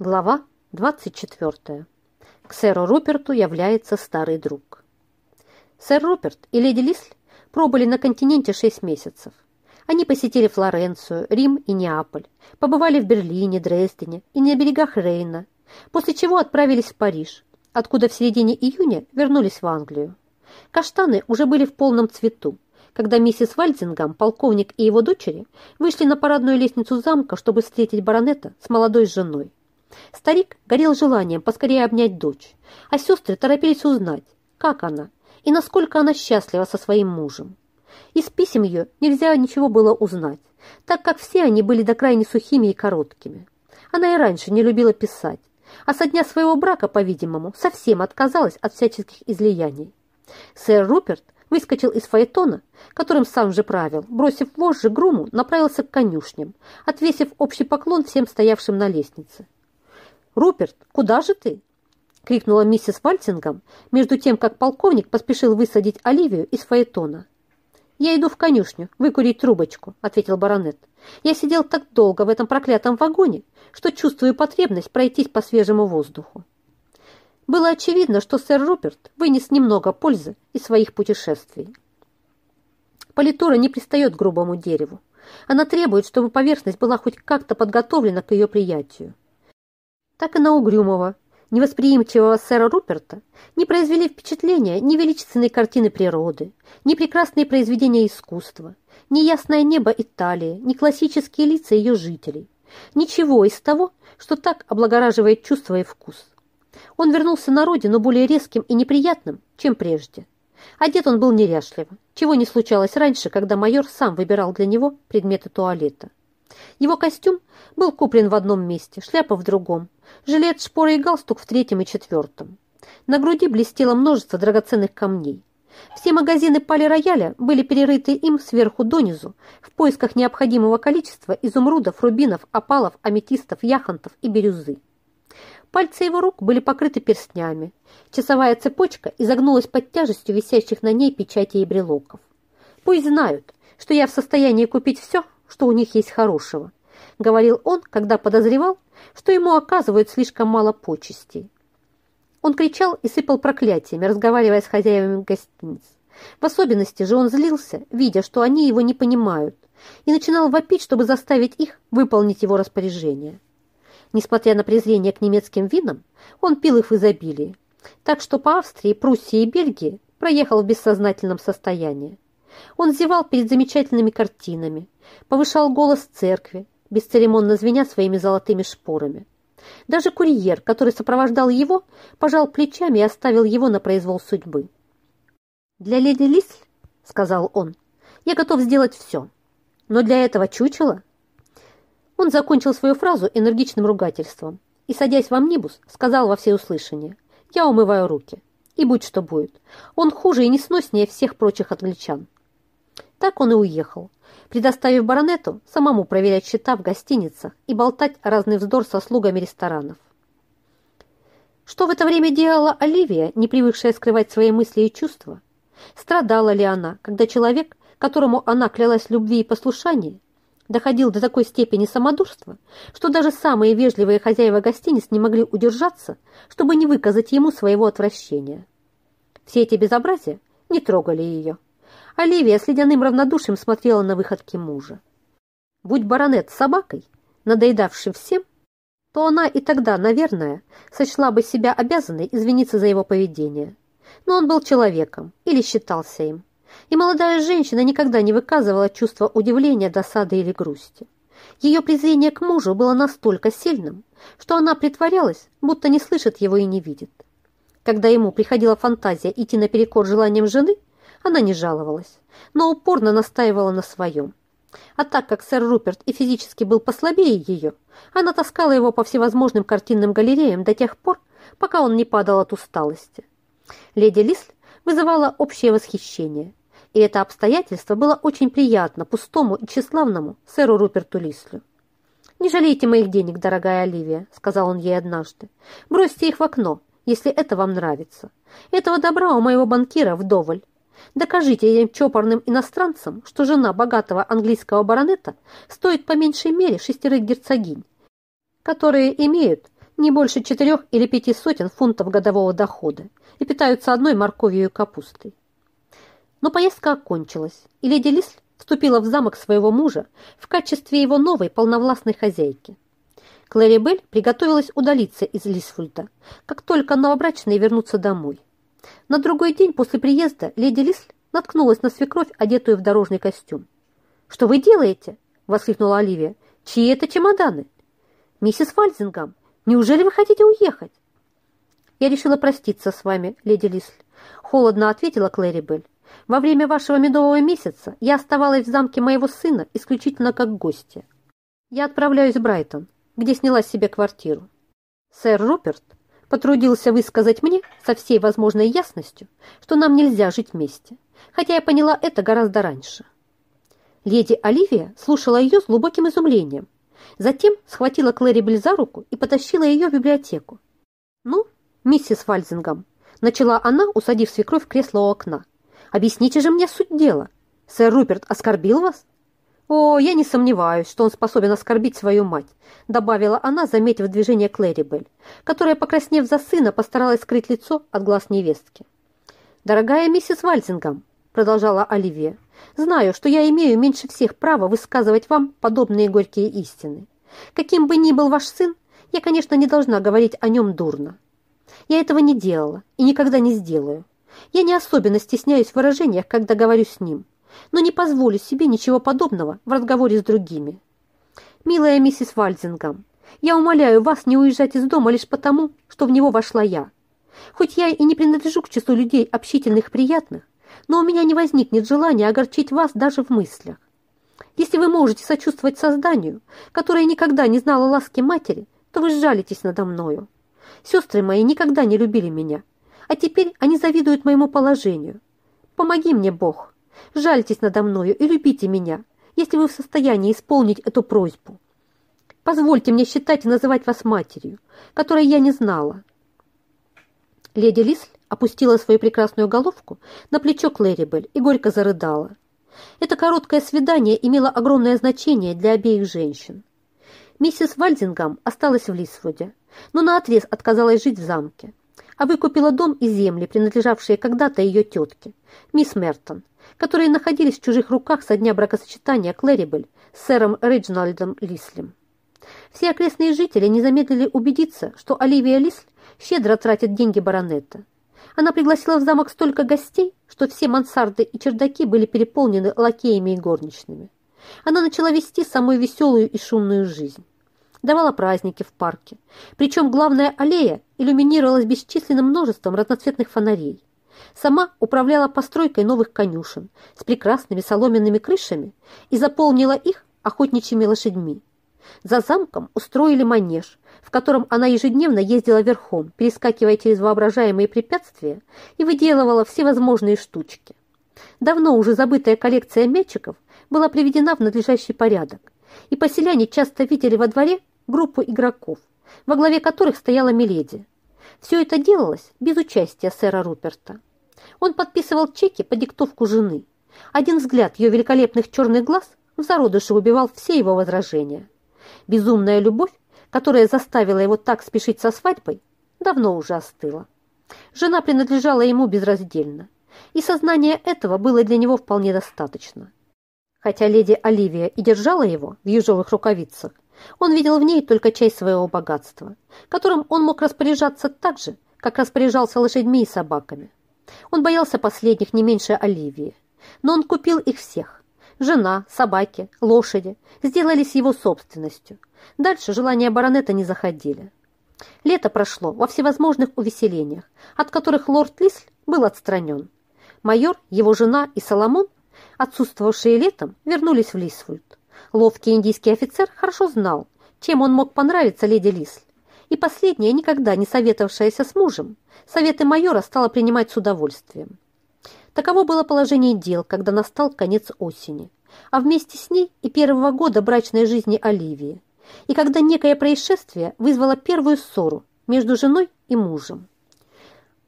Глава 24. К сэру Руперту является старый друг. Сэр Руперт и леди Лисль пробыли на континенте 6 месяцев. Они посетили Флоренцию, Рим и Неаполь, побывали в Берлине, Дрездене и на берегах Рейна, после чего отправились в Париж, откуда в середине июня вернулись в Англию. Каштаны уже были в полном цвету, когда миссис Вальдингам, полковник и его дочери вышли на парадную лестницу замка, чтобы встретить баронета с молодой женой. Старик горел желанием поскорее обнять дочь, а сестры торопились узнать, как она и насколько она счастлива со своим мужем. Из писем ее нельзя ничего было узнать, так как все они были до крайне сухими и короткими. Она и раньше не любила писать, а со дня своего брака, по-видимому, совсем отказалась от всяческих излияний. Сэр Руперт выскочил из фаэтона, которым сам же правил, бросив вожжи груму, направился к конюшням, отвесив общий поклон всем стоявшим на лестнице. «Руперт, куда же ты?» — крикнула миссис Вальтингом, между тем, как полковник поспешил высадить Оливию из фаэтона. «Я иду в конюшню, выкурить трубочку», — ответил баронет. «Я сидел так долго в этом проклятом вагоне, что чувствую потребность пройтись по свежему воздуху». Было очевидно, что сэр Руперт вынес немного пользы из своих путешествий. Политура не пристает к грубому дереву. Она требует, чтобы поверхность была хоть как-то подготовлена к ее приятию так и на угрюмого, невосприимчивого сэра Руперта не произвели впечатления ни величественной картины природы, ни прекрасные произведения искусства, ни ясное небо Италии, ни классические лица ее жителей. Ничего из того, что так облагораживает чувство и вкус. Он вернулся на родину более резким и неприятным, чем прежде. Одет он был неряшливо, чего не случалось раньше, когда майор сам выбирал для него предметы туалета. Его костюм был куплен в одном месте, шляпа в другом, жилет, шпоры и галстук в третьем и четвертом. На груди блестело множество драгоценных камней. Все магазины пали-рояля были перерыты им сверху донизу в поисках необходимого количества изумрудов, рубинов, опалов, аметистов, яхонтов и бирюзы. Пальцы его рук были покрыты перстнями. Часовая цепочка изогнулась под тяжестью висящих на ней печатей и брелоков. Пусть знают, что я в состоянии купить все, что у них есть хорошего, говорил он, когда подозревал, что ему оказывают слишком мало почестей. Он кричал и сыпал проклятиями, разговаривая с хозяевами гостиниц. В особенности же он злился, видя, что они его не понимают, и начинал вопить, чтобы заставить их выполнить его распоряжение. Несмотря на презрение к немецким винам, он пил их в изобилии, так что по Австрии, Пруссии и Бельгии проехал в бессознательном состоянии. Он зевал перед замечательными картинами, повышал голос церкви, бесцеремонно звеня своими золотыми шпорами. Даже курьер, который сопровождал его, пожал плечами и оставил его на произвол судьбы. «Для леди Лисль, — сказал он, — я готов сделать все. Но для этого чучела...» Он закончил свою фразу энергичным ругательством и, садясь в амнибус, сказал во всеуслышание, «Я умываю руки, и будь что будет. Он хуже и несноснее всех прочих англичан». Так он и уехал, предоставив баронету самому проверять счета в гостиницах и болтать разный вздор со слугами ресторанов. Что в это время делала Оливия, не привыкшая скрывать свои мысли и чувства? Страдала ли она, когда человек, которому она клялась любви и послушании, доходил до такой степени самодурства, что даже самые вежливые хозяева гостиниц не могли удержаться, чтобы не выказать ему своего отвращения? Все эти безобразия не трогали ее. Оливия с ледяным равнодушием смотрела на выходки мужа. Будь баронет собакой, надоедавшим всем, то она и тогда, наверное, сочла бы себя обязанной извиниться за его поведение. Но он был человеком или считался им. И молодая женщина никогда не выказывала чувства удивления, досады или грусти. Ее презрение к мужу было настолько сильным, что она притворялась, будто не слышит его и не видит. Когда ему приходила фантазия идти наперекор желаниям жены, она не жаловалась, но упорно настаивала на своем. А так как сэр Руперт и физически был послабее ее, она таскала его по всевозможным картинным галереям до тех пор, пока он не падал от усталости. Леди Лисль вызывала общее восхищение, и это обстоятельство было очень приятно пустому и тщеславному сэру Руперту Лислю. «Не жалейте моих денег, дорогая Оливия», — сказал он ей однажды. «Бросьте их в окно, если это вам нравится. Этого добра у моего банкира вдоволь. Докажите этим чопорным иностранцам, что жена богатого английского баронета стоит по меньшей мере шестерых герцогинь, которые имеют не больше четырех или пяти сотен фунтов годового дохода и питаются одной морковью и капустой. Но поездка окончилась, и леди Лисль вступила в замок своего мужа в качестве его новой полновластной хозяйки. Клэри Белль приготовилась удалиться из Лисфульда, как только новобрачные вернутся домой. На другой день после приезда леди Лисль наткнулась на свекровь, одетую в дорожный костюм. «Что вы делаете?» – воскликнула Оливия. «Чьи это чемоданы?» «Миссис Фальзингам, неужели вы хотите уехать?» «Я решила проститься с вами, леди Лисль», – холодно ответила Клэри Белль. «Во время вашего медового месяца я оставалась в замке моего сына исключительно как гостья. Я отправляюсь в Брайтон, где сняла себе квартиру. Сэр Руперт потрудился высказать мне со всей возможной ясностью, что нам нельзя жить вместе, хотя я поняла это гораздо раньше. Леди Оливия слушала ее с глубоким изумлением, затем схватила Клэрибель за руку и потащила ее в библиотеку. «Ну, миссис Вальзингам», — начала она, усадив свекровь в кресло у окна, «объясните же мне суть дела. Сэр Руперт оскорбил вас?» «О, я не сомневаюсь, что он способен оскорбить свою мать», добавила она, заметив движение Клэрибель, которая, покраснев за сына, постаралась скрыть лицо от глаз невестки. «Дорогая миссис Вальзингам», продолжала Оливия, «знаю, что я имею меньше всех права высказывать вам подобные горькие истины. Каким бы ни был ваш сын, я, конечно, не должна говорить о нем дурно. Я этого не делала и никогда не сделаю. Я не особенно стесняюсь в выражениях, когда говорю с ним, но не позволю себе ничего подобного в разговоре с другими. Милая миссис Вальзингам, я умоляю вас не уезжать из дома лишь потому, что в него вошла я. Хоть я и не принадлежу к числу людей общительных и приятных, но у меня не возникнет желания огорчить вас даже в мыслях. Если вы можете сочувствовать созданию, которое никогда не знало ласки матери, то вы сжалитесь надо мною. Сестры мои никогда не любили меня, а теперь они завидуют моему положению. Помоги мне, Бог!» Жальтесь надо мною и любите меня, если вы в состоянии исполнить эту просьбу. Позвольте мне считать и называть вас матерью, которой я не знала». Леди Лисль опустила свою прекрасную головку на плечо Клэрибель и горько зарыдала. Это короткое свидание имело огромное значение для обеих женщин. Миссис Вальдингам осталась в Лисвуде, но наотрез отказалась жить в замке, а выкупила дом и земли, принадлежавшие когда-то ее тетке, мисс Мертон, которые находились в чужих руках со дня бракосочетания Клэрибель с сэром Реджинальдом Лислем. Все окрестные жители не замедлили убедиться, что Оливия Лисль щедро тратит деньги баронета. Она пригласила в замок столько гостей, что все мансарды и чердаки были переполнены лакеями и горничными. Она начала вести самую веселую и шумную жизнь. Давала праздники в парке. Причем главная аллея иллюминировалась бесчисленным множеством разноцветных фонарей. Сама управляла постройкой новых конюшен с прекрасными соломенными крышами и заполнила их охотничьими лошадьми. За замком устроили манеж, в котором она ежедневно ездила верхом, перескакивая через воображаемые препятствия и выделывала всевозможные штучки. Давно уже забытая коллекция мячиков была приведена в надлежащий порядок, и поселяне часто видели во дворе группу игроков, во главе которых стояла Миледи. Все это делалось без участия сэра Руперта. Он подписывал чеки по диктовку жены. Один взгляд ее великолепных черных глаз в зародыше убивал все его возражения. Безумная любовь, которая заставила его так спешить со свадьбой, давно уже остыла. Жена принадлежала ему безраздельно, и сознание этого было для него вполне достаточно. Хотя леди Оливия и держала его в ежовых рукавицах, он видел в ней только часть своего богатства, которым он мог распоряжаться так же, как распоряжался лошадьми и собаками. Он боялся последних не меньше Оливии, но он купил их всех. Жена, собаки, лошади сделались его собственностью. Дальше желания баронета не заходили. Лето прошло во всевозможных увеселениях, от которых лорд Лисль был отстранен. Майор, его жена и Соломон, отсутствовавшие летом, вернулись в Лисфульд. Ловкий индийский офицер хорошо знал, чем он мог понравиться леди Лисль, и последняя, никогда не советовавшаяся с мужем, советы майора стала принимать с удовольствием. Таково было положение дел, когда настал конец осени, а вместе с ней и первого года брачной жизни Оливии, и когда некое происшествие вызвало первую ссору между женой и мужем.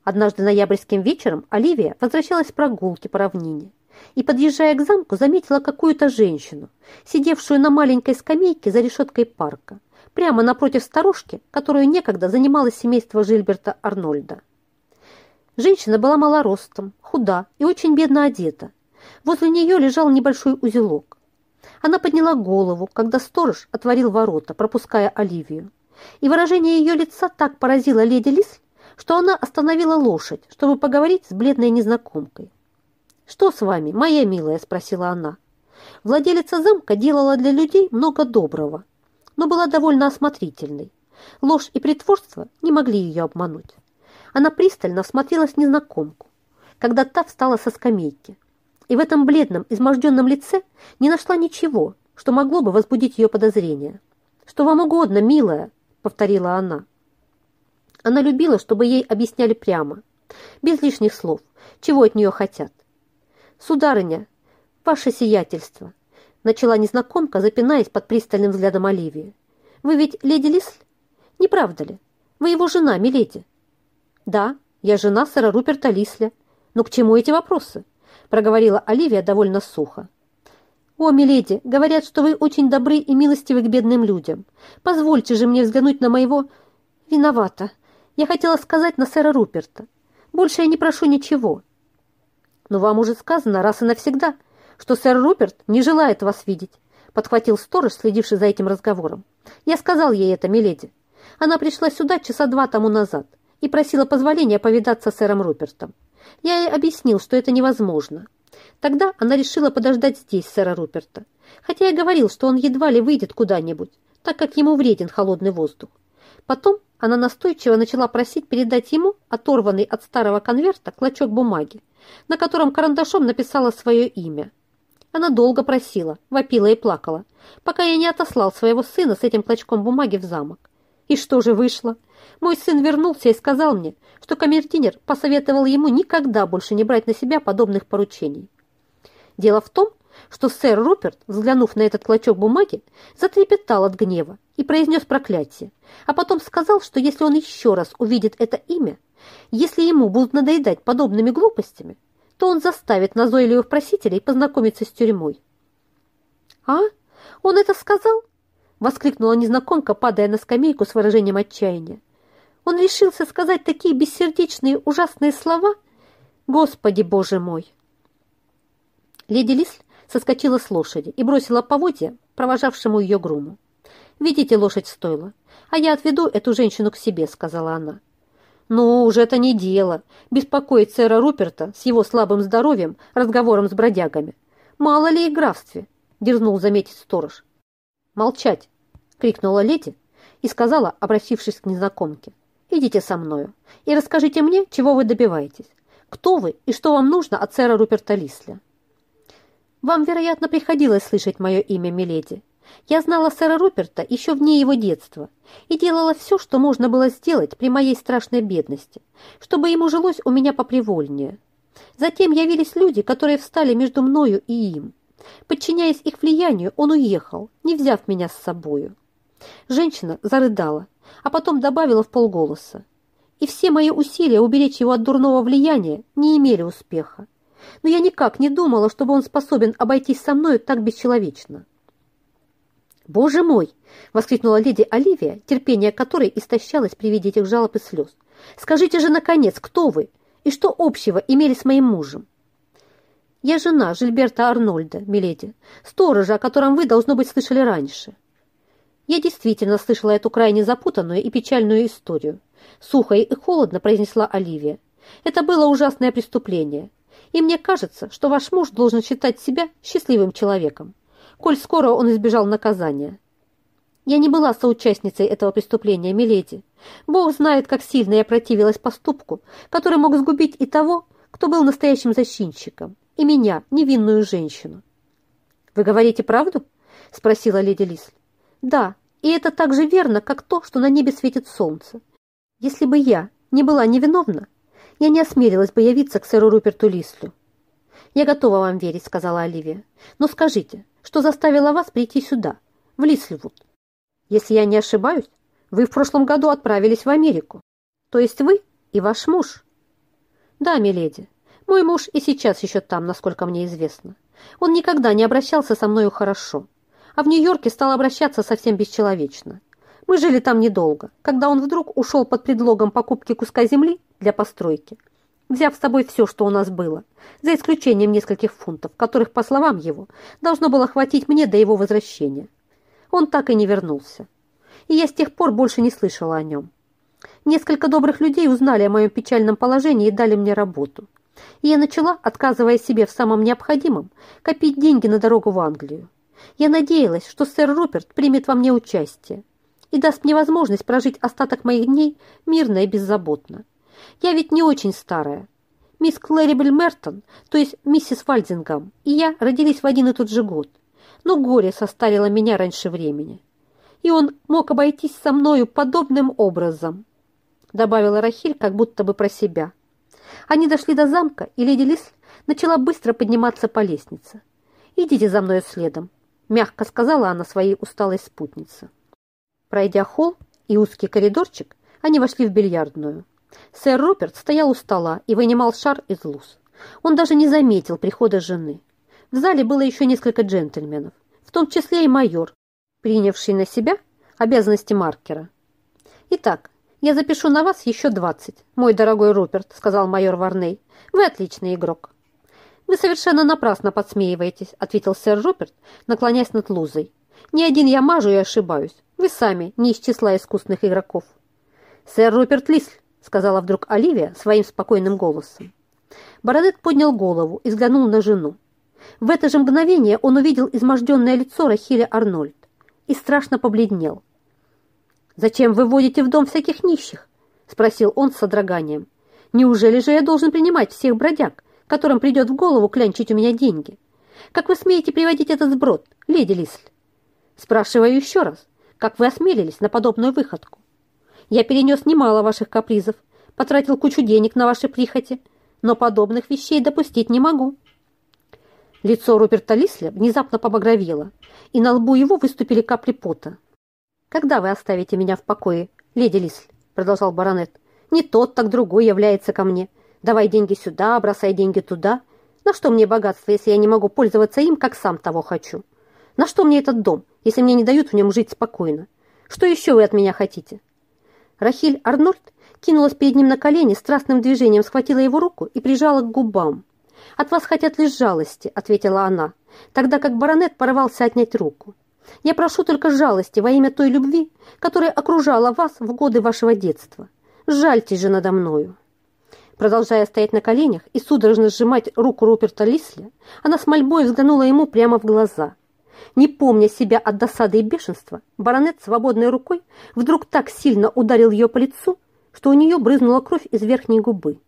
Однажды ноябрьским вечером Оливия возвращалась с прогулки по равнине и, подъезжая к замку, заметила какую-то женщину, сидевшую на маленькой скамейке за решеткой парка, прямо напротив сторожки, которую некогда занималось семейство Жильберта Арнольда. Женщина была малоростом, худа и очень бедно одета. Возле нее лежал небольшой узелок. Она подняла голову, когда сторож отворил ворота, пропуская Оливию. И выражение ее лица так поразило леди Лис, что она остановила лошадь, чтобы поговорить с бледной незнакомкой. «Что с вами, моя милая?» – спросила она. Владелица замка делала для людей много доброго, но была довольно осмотрительной. Ложь и притворство не могли ее обмануть. Она пристально всмотрелась незнакомку, когда та встала со скамейки, и в этом бледном, изможденном лице не нашла ничего, что могло бы возбудить ее подозрения. «Что вам угодно, милая», — повторила она. Она любила, чтобы ей объясняли прямо, без лишних слов, чего от нее хотят. «Сударыня, ваше сиятельство», — начала незнакомка, запинаясь под пристальным взглядом Оливии. «Вы ведь леди Лисль? Не правда ли? Вы его жена, миледи?» «Да, я жена сэра Руперта Лисля. Но к чему эти вопросы?» — проговорила Оливия довольно сухо. «О, миледи, говорят, что вы очень добры и милостивы к бедным людям. Позвольте же мне взглянуть на моего... Виновата. Я хотела сказать на сэра Руперта. Больше я не прошу ничего. Но вам уже сказано раз и навсегда, что сэр Руперт не желает вас видеть, подхватил сторож, следивший за этим разговором. Я сказал ей это, миледи. Она пришла сюда часа два тому назад и просила позволения повидаться с сэром Рупертом. Я ей объяснил, что это невозможно. Тогда она решила подождать здесь сэра Руперта, хотя я говорил, что он едва ли выйдет куда-нибудь, так как ему вреден холодный воздух. Потом она настойчиво начала просить передать ему оторванный от старого конверта клочок бумаги, на котором карандашом написала свое имя. Она долго просила, вопила и плакала, пока я не отослал своего сына с этим клочком бумаги в замок. И что же вышло? Мой сын вернулся и сказал мне, что камердинер посоветовал ему никогда больше не брать на себя подобных поручений. Дело в том, что сэр Руперт, взглянув на этот клочок бумаги, затрепетал от гнева и произнес проклятие, а потом сказал, что если он еще раз увидит это имя, если ему будут надоедать подобными глупостями, то он заставит назойливых просителей познакомиться с тюрьмой. «А? Он это сказал?» — воскликнула незнакомка, падая на скамейку с выражением отчаяния. «Он решился сказать такие бессердечные ужасные слова? Господи, Боже мой!» Леди Лисль соскочила с лошади и бросила поводья провожавшему ее груму. «Видите, лошадь стойла, а я отведу эту женщину к себе», — сказала она. «Ну, уже это не дело, беспокоить сэра Руперта с его слабым здоровьем, разговором с бродягами. Мало ли и графстве», — дерзнул заметить сторож. «Молчать!» — крикнула леди и сказала, обратившись к незнакомке. «Идите со мною и расскажите мне, чего вы добиваетесь. Кто вы и что вам нужно от сэра Руперта Лисля?» «Вам, вероятно, приходилось слышать мое имя, миледи. Я знала сэра Руперта еще вне его детства и делала все, что можно было сделать при моей страшной бедности, чтобы ему жилось у меня попривольнее. Затем явились люди, которые встали между мною и им. Подчиняясь их влиянию, он уехал, не взяв меня с собою. Женщина зарыдала, а потом добавила в полголоса. И все мои усилия уберечь его от дурного влияния не имели успеха но я никак не думала, чтобы он способен обойтись со мною так бесчеловечно. «Боже мой!» — воскликнула леди Оливия, терпение которой истощалось при виде этих жалоб и слез. «Скажите же, наконец, кто вы и что общего имели с моим мужем?» «Я жена Жильберта Арнольда, миледи, сторожа, о котором вы, должно быть, слышали раньше». Я действительно слышала эту крайне запутанную и печальную историю. Сухо и холодно произнесла Оливия. Это было ужасное преступление, и мне кажется, что ваш муж должен считать себя счастливым человеком, коль скоро он избежал наказания. Я не была соучастницей этого преступления, миледи. Бог знает, как сильно я противилась поступку, который мог сгубить и того, кто был настоящим защитником, и меня, невинную женщину. «Вы говорите правду?» – спросила леди Лисль. «Да, и это так же верно, как то, что на небе светит солнце. Если бы я не была невиновна, я не осмелилась бы явиться к сэру Руперту Лислю. «Я готова вам верить», — сказала Оливия. «Но скажите, что заставило вас прийти сюда, в Лисливуд? Если я не ошибаюсь, вы в прошлом году отправились в Америку. То есть вы и ваш муж?» «Да, миледи. Мой муж и сейчас еще там, насколько мне известно. Он никогда не обращался со мною хорошо, а в Нью-Йорке стал обращаться совсем бесчеловечно. Мы жили там недолго, когда он вдруг ушел под предлогом покупки куска земли для постройки, взяв с собой все, что у нас было, за исключением нескольких фунтов, которых, по словам его, должно было хватить мне до его возвращения. Он так и не вернулся. И я с тех пор больше не слышала о нем. Несколько добрых людей узнали о моем печальном положении и дали мне работу. И я начала, отказывая себе в самом необходимом, копить деньги на дорогу в Англию. Я надеялась, что сэр Руперт примет во мне участие и даст мне возможность прожить остаток моих дней мирно и беззаботно. Я ведь не очень старая. Мисс Клэрибель Мертон, то есть миссис Вальдингам, и я родились в один и тот же год, но горе состарило меня раньше времени. И он мог обойтись со мною подобным образом, добавила Рахиль как будто бы про себя. Они дошли до замка, и леди Лис начала быстро подниматься по лестнице. «Идите за мной следом», – мягко сказала она своей усталой спутнице. Пройдя холл и узкий коридорчик, они вошли в бильярдную. Сэр Руперт стоял у стола и вынимал шар из луз. Он даже не заметил прихода жены. В зале было еще несколько джентльменов, в том числе и майор, принявший на себя обязанности маркера. «Итак, я запишу на вас еще двадцать, мой дорогой Руперт», сказал майор Варней. «Вы отличный игрок». «Вы совершенно напрасно подсмеиваетесь», ответил сэр Руперт, наклоняясь над лузой. «Не один я мажу и ошибаюсь. Вы сами не из числа искусных игроков». «Сэр Руперт Лисль», сказала вдруг Оливия своим спокойным голосом. Бородет поднял голову и взглянул на жену. В это же мгновение он увидел изможденное лицо Рахиля Арнольд и страшно побледнел. «Зачем вы водите в дом всяких нищих?» – спросил он с содроганием. «Неужели же я должен принимать всех бродяг, которым придет в голову клянчить у меня деньги? Как вы смеете приводить этот сброд, леди Лисль?» «Спрашиваю еще раз, как вы осмелились на подобную выходку? Я перенес немало ваших капризов, потратил кучу денег на ваши прихоти, но подобных вещей допустить не могу». Лицо Роберта Лисля внезапно побагровело, и на лбу его выступили капли пота. «Когда вы оставите меня в покое, леди Лисль?» продолжал баронет. «Не тот, так другой является ко мне. Давай деньги сюда, бросай деньги туда. На что мне богатство, если я не могу пользоваться им, как сам того хочу? На что мне этот дом, если мне не дают в нем жить спокойно? Что еще вы от меня хотите?» Рахиль Арнольд кинулась перед ним на колени, страстным движением схватила его руку и прижала к губам. «От вас хотят лишь жалости», — ответила она, тогда как баронет порывался отнять руку. «Я прошу только жалости во имя той любви, которая окружала вас в годы вашего детства. Жальтесь же надо мною». Продолжая стоять на коленях и судорожно сжимать руку Руперта Лисля, она с мольбой взглянула ему прямо в глаза. Не помня себя от досады и бешенства, баронет свободной рукой вдруг так сильно ударил ее по лицу, что у нее брызнула кровь из верхней губы.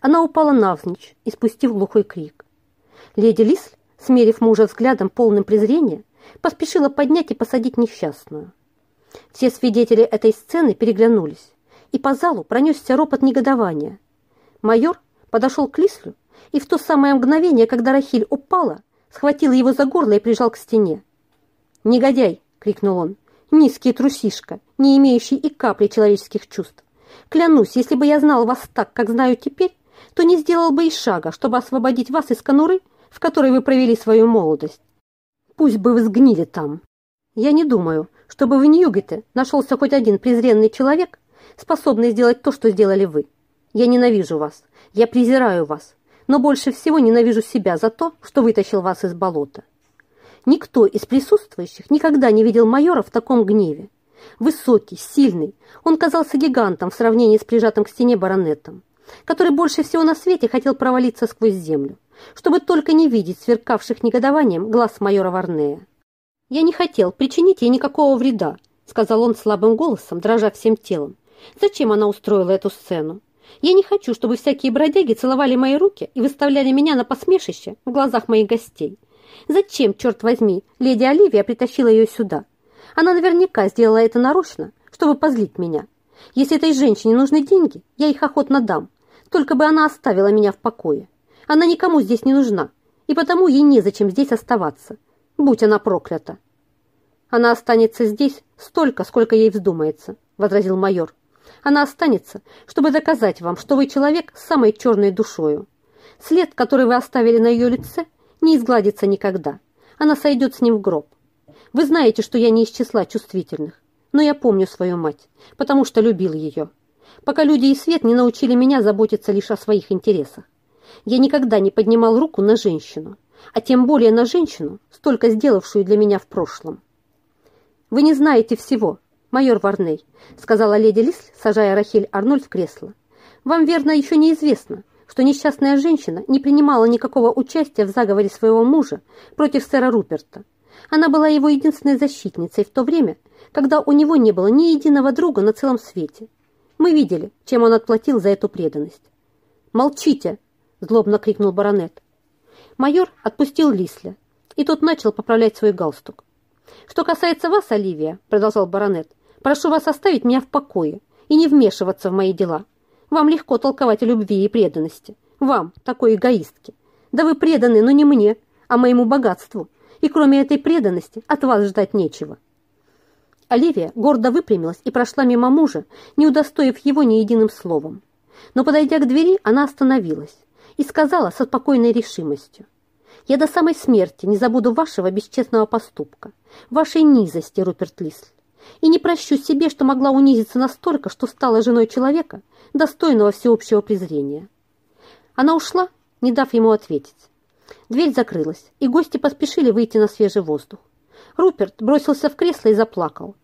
Она упала навзничь, испустив глухой крик. Леди Лисль, смерив мужа взглядом полным презрения, поспешила поднять и посадить несчастную. Все свидетели этой сцены переглянулись, и по залу пронесся ропот негодования. Майор подошел к Лислю и в то самое мгновение, когда Рахиль упала, схватил его за горло и прижал к стене. «Негодяй!» — крикнул он. «Низкий трусишка, не имеющий и капли человеческих чувств. Клянусь, если бы я знал вас так, как знаю теперь, то не сделал бы и шага, чтобы освободить вас из конуры, в которой вы провели свою молодость. Пусть бы вы сгнили там. Я не думаю, чтобы в Ньюгете нашелся хоть один презренный человек, способный сделать то, что сделали вы. Я ненавижу вас, я презираю вас, но больше всего ненавижу себя за то, что вытащил вас из болота. Никто из присутствующих никогда не видел майора в таком гневе. Высокий, сильный, он казался гигантом в сравнении с прижатым к стене баронетом который больше всего на свете хотел провалиться сквозь землю, чтобы только не видеть сверкавших негодованием глаз майора Варнея. «Я не хотел причинить ей никакого вреда», сказал он слабым голосом, дрожа всем телом. «Зачем она устроила эту сцену? Я не хочу, чтобы всякие бродяги целовали мои руки и выставляли меня на посмешище в глазах моих гостей. Зачем, черт возьми, леди Оливия притащила ее сюда? Она наверняка сделала это нарочно, чтобы позлить меня. Если этой женщине нужны деньги, я их охотно дам. Только бы она оставила меня в покое. Она никому здесь не нужна, и потому ей незачем здесь оставаться. Будь она проклята. Она останется здесь столько, сколько ей вздумается, возразил майор. Она останется, чтобы доказать вам, что вы человек с самой черной душою. След, который вы оставили на ее лице, не изгладится никогда. Она сойдет с ним в гроб. Вы знаете, что я не из числа чувствительных, но я помню свою мать, потому что любил ее. Пока люди и свет не научили меня заботиться лишь о своих интересах. Я никогда не поднимал руку на женщину, а тем более на женщину, столько сделавшую для меня в прошлом. «Вы не знаете всего, майор Варней», сказала леди Лис, сажая Рахиль Арнольд в кресло. «Вам, верно, еще неизвестно, что несчастная женщина не принимала никакого участия в заговоре своего мужа против сэра Руперта. Она была его единственной защитницей в то время, когда у него не было ни единого друга на целом свете. Мы видели, чем он отплатил за эту преданность. «Молчите!» – злобно крикнул баронет. Майор отпустил Лисля, и тот начал поправлять свой галстук. «Что касается вас, Оливия», – продолжал баронет, – «прошу вас оставить меня в покое и не вмешиваться в мои дела. Вам легко толковать о любви и преданности. Вам, такой эгоистке. Да вы преданы, но не мне, а моему богатству. И кроме этой преданности от вас ждать нечего». Оливия гордо выпрямилась и прошла мимо мужа, не удостоив его ни единым словом. Но, подойдя к двери, она остановилась и сказала со спокойной решимостью. «Я до самой смерти не забуду вашего бесчестного поступка, вашей низости, Руперт Лисль, и не прощу себе, что могла унизиться настолько, что стала женой человека, достойного всеобщего презрения». Она ушла, не дав ему ответить. Дверь закрылась, и гости поспешили выйти на свежий воздух. Руперт бросился в кресло и заплакал.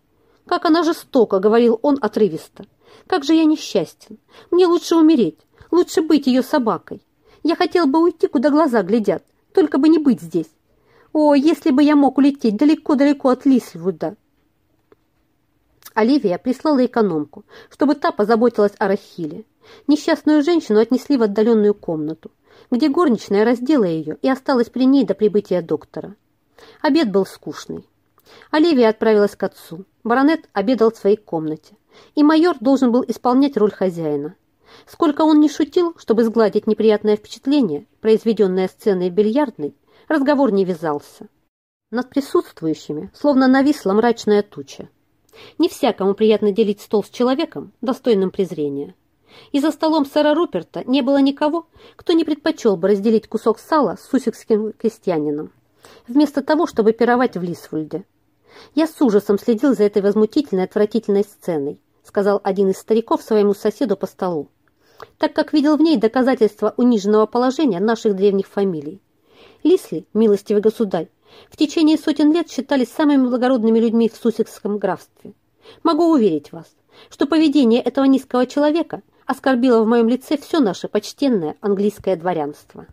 «Как она жестоко!» — говорил он отрывисто. «Как же я несчастен! Мне лучше умереть, лучше быть ее собакой. Я хотел бы уйти, куда глаза глядят, только бы не быть здесь. О, если бы я мог улететь далеко-далеко от Лисвуда!» Оливия прислала экономку, чтобы та позаботилась о Рахиле. Несчастную женщину отнесли в отдаленную комнату, где горничная раздела ее и осталась при ней до прибытия доктора. Обед был скучный. Оливия отправилась к отцу. Баронет обедал в своей комнате. И майор должен был исполнять роль хозяина. Сколько он не шутил, чтобы сгладить неприятное впечатление, произведенное сценой бильярдной, разговор не вязался. Над присутствующими словно нависла мрачная туча. Не всякому приятно делить стол с человеком, достойным презрения. И за столом сэра Руперта не было никого, кто не предпочел бы разделить кусок сала с сусекским крестьянином вместо того, чтобы пировать в Лисфульде. Я с ужасом следил за этой возмутительной, отвратительной сценой, сказал один из стариков своему соседу по столу, так как видел в ней доказательства униженного положения наших древних фамилий. Лисли, милостивый государь, в течение сотен лет считались самыми благородными людьми в Суссекском графстве. Могу уверить вас, что поведение этого низкого человека оскорбило в моем лице все наше почтенное английское дворянство.